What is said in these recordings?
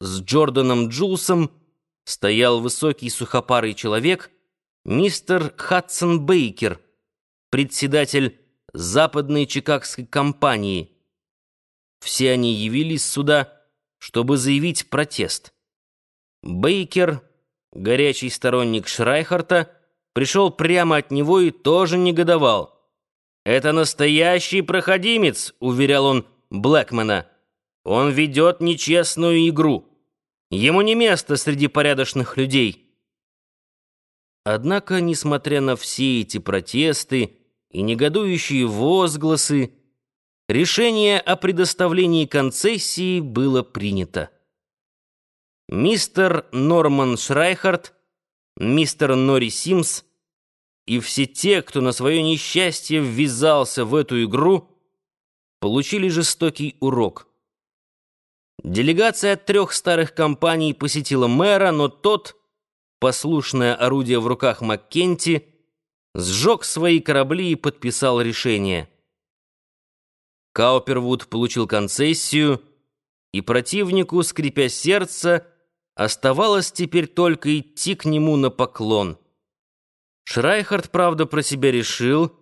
с Джорданом Джулсом стоял высокий сухопарый человек, мистер Хадсон Бейкер, председатель западной чикагской компании. Все они явились сюда, чтобы заявить протест. Бейкер, горячий сторонник Шрайхарта, пришел прямо от него и тоже негодовал. «Это настоящий проходимец», — уверял он Блэкмена. «Он ведет нечестную игру. Ему не место среди порядочных людей». Однако, несмотря на все эти протесты и негодующие возгласы, решение о предоставлении концессии было принято. Мистер Норман Шрайхард, мистер Нори Симс и все те, кто на свое несчастье ввязался в эту игру, получили жестокий урок. Делегация от трех старых компаний посетила мэра, но тот, послушное орудие в руках Маккенти, сжег свои корабли и подписал решение. Каупервуд получил концессию, и противнику, скрипя сердце, оставалось теперь только идти к нему на поклон. Шрайхард, правда, про себя решил,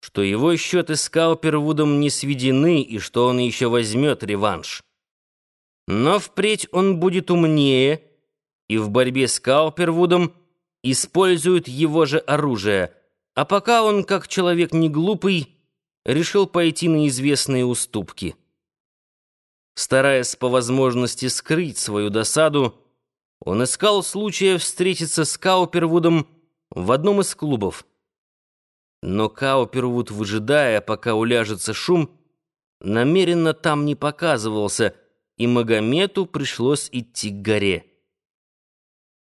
что его счеты с Каупервудом не сведены и что он еще возьмет реванш. Но впредь он будет умнее и в борьбе с Каупервудом использует его же оружие, а пока он, как человек не глупый, решил пойти на известные уступки. Стараясь по возможности скрыть свою досаду, он искал случая встретиться с Каупервудом в одном из клубов. Но Каупервуд, выжидая, пока уляжется шум, намеренно там не показывался, и Магомету пришлось идти к горе.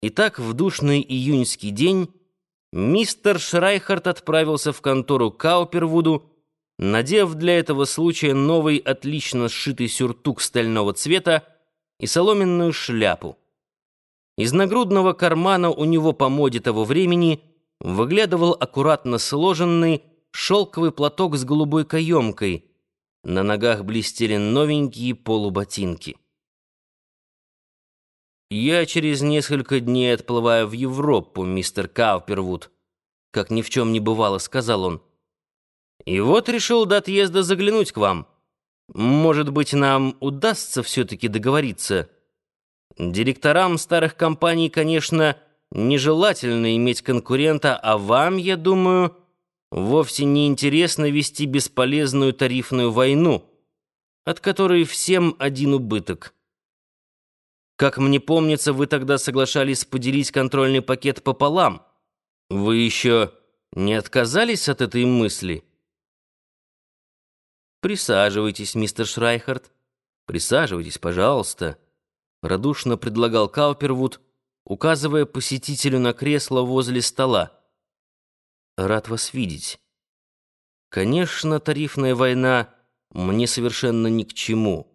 Итак, в душный июньский день мистер Шрайхард отправился в контору Каупервуду, надев для этого случая новый отлично сшитый сюртук стального цвета и соломенную шляпу. Из нагрудного кармана у него по моде того времени выглядывал аккуратно сложенный шелковый платок с голубой каемкой. На ногах блестели новенькие полуботинки. «Я через несколько дней отплываю в Европу, мистер Каупервуд», как ни в чем не бывало, сказал он. И вот решил до отъезда заглянуть к вам. Может быть, нам удастся все-таки договориться. Директорам старых компаний, конечно, нежелательно иметь конкурента, а вам, я думаю, вовсе не интересно вести бесполезную тарифную войну, от которой всем один убыток. Как мне помнится, вы тогда соглашались поделить контрольный пакет пополам. Вы еще не отказались от этой мысли?» «Присаживайтесь, мистер Шрайхард. Присаживайтесь, пожалуйста», — радушно предлагал Каупервуд, указывая посетителю на кресло возле стола. «Рад вас видеть. Конечно, тарифная война мне совершенно ни к чему.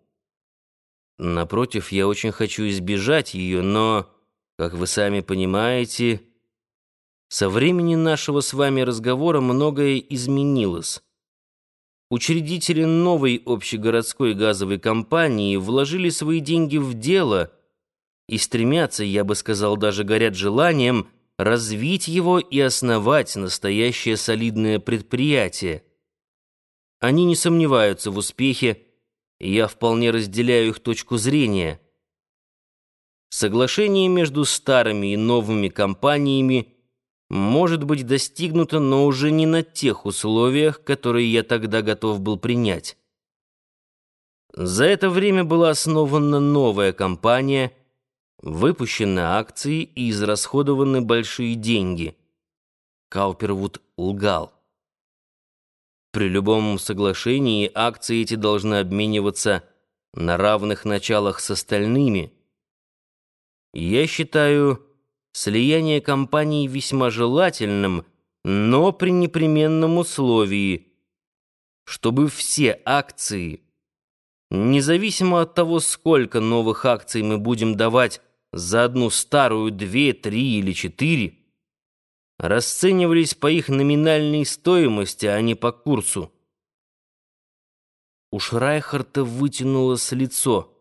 Напротив, я очень хочу избежать ее, но, как вы сами понимаете, со времени нашего с вами разговора многое изменилось». Учредители новой общегородской газовой компании вложили свои деньги в дело и стремятся, я бы сказал, даже горят желанием развить его и основать настоящее солидное предприятие. Они не сомневаются в успехе, и я вполне разделяю их точку зрения. Соглашение между старыми и новыми компаниями – может быть достигнуто, но уже не на тех условиях, которые я тогда готов был принять. За это время была основана новая компания, выпущены акции и израсходованы большие деньги. Каупервуд лгал. При любом соглашении акции эти должны обмениваться на равных началах с остальными. Я считаю слияние компаний весьма желательным, но при непременном условии, чтобы все акции, независимо от того, сколько новых акций мы будем давать за одну старую, две, три или четыре, расценивались по их номинальной стоимости, а не по курсу. У Шрайхарта вытянулось лицо.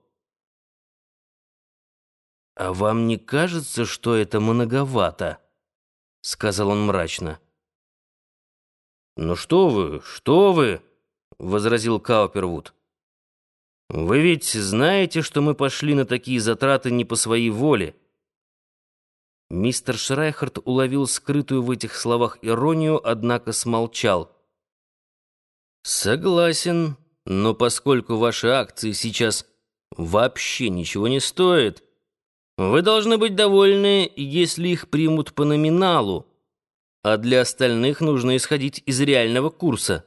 «А вам не кажется, что это многовато?» — сказал он мрачно. «Ну что вы, что вы!» — возразил Каупервуд. «Вы ведь знаете, что мы пошли на такие затраты не по своей воле». Мистер Шрайхард уловил скрытую в этих словах иронию, однако смолчал. «Согласен, но поскольку ваши акции сейчас вообще ничего не стоят, вы должны быть довольны, если их примут по номиналу, а для остальных нужно исходить из реального курса».